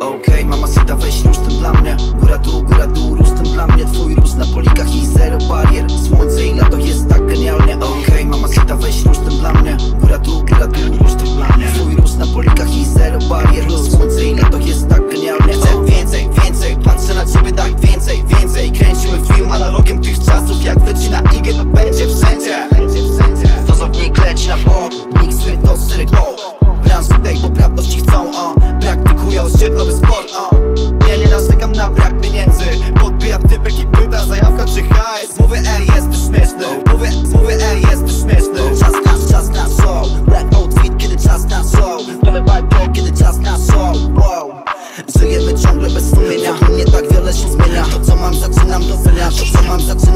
Okej, mama syta weź róż tym dla mnie. Góra dół, góra dół, śmieszny. Mówię, mówię ej, jesteś śmieszny. Czas na, czas na show. Black outfit, kiedy czas na show. Białe vibe, kiedy czas na show. Wow. Żyjemy ciągle bez sumienia. Nie tak wiele się zmienia. To co mam zaczynam doceniać To co mam zaczynam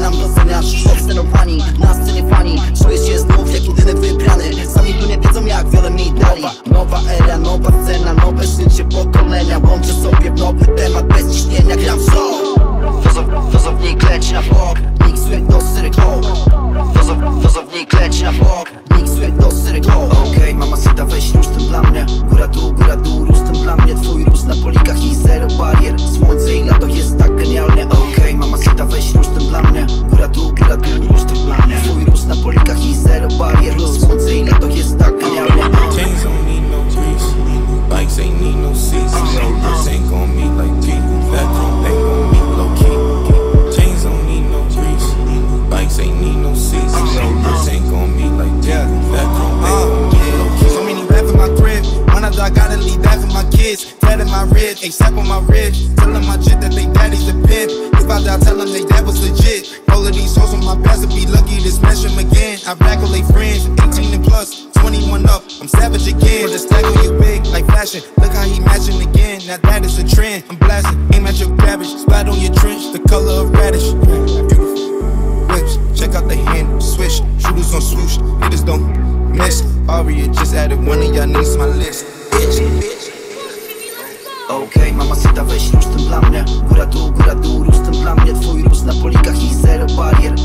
My ribs, ASAP on my wrist. Telling my jit that they daddy's a pimp. If I die, tell them they dad was legit. All of these hoes on my past to be lucky to smash them again. I accolade friends, 18 and plus, 21 up. I'm savage again. Put a stack on you big, like flashing. Look how he matching again. Now that is a trend. I'm blasting, aim at your cabbage. spot on your trench, the color of radish. Whips. Check out the hand swish. Shooters on swoosh. Hitters don't miss. Aria just added one of y'all names to my list. Bitch, bitch. Okej, okay, mama syta, weź rusz tym dla mnie. Góra dół, góra dół, rusz tym dla mnie. Twój róz na polikach i zero barier.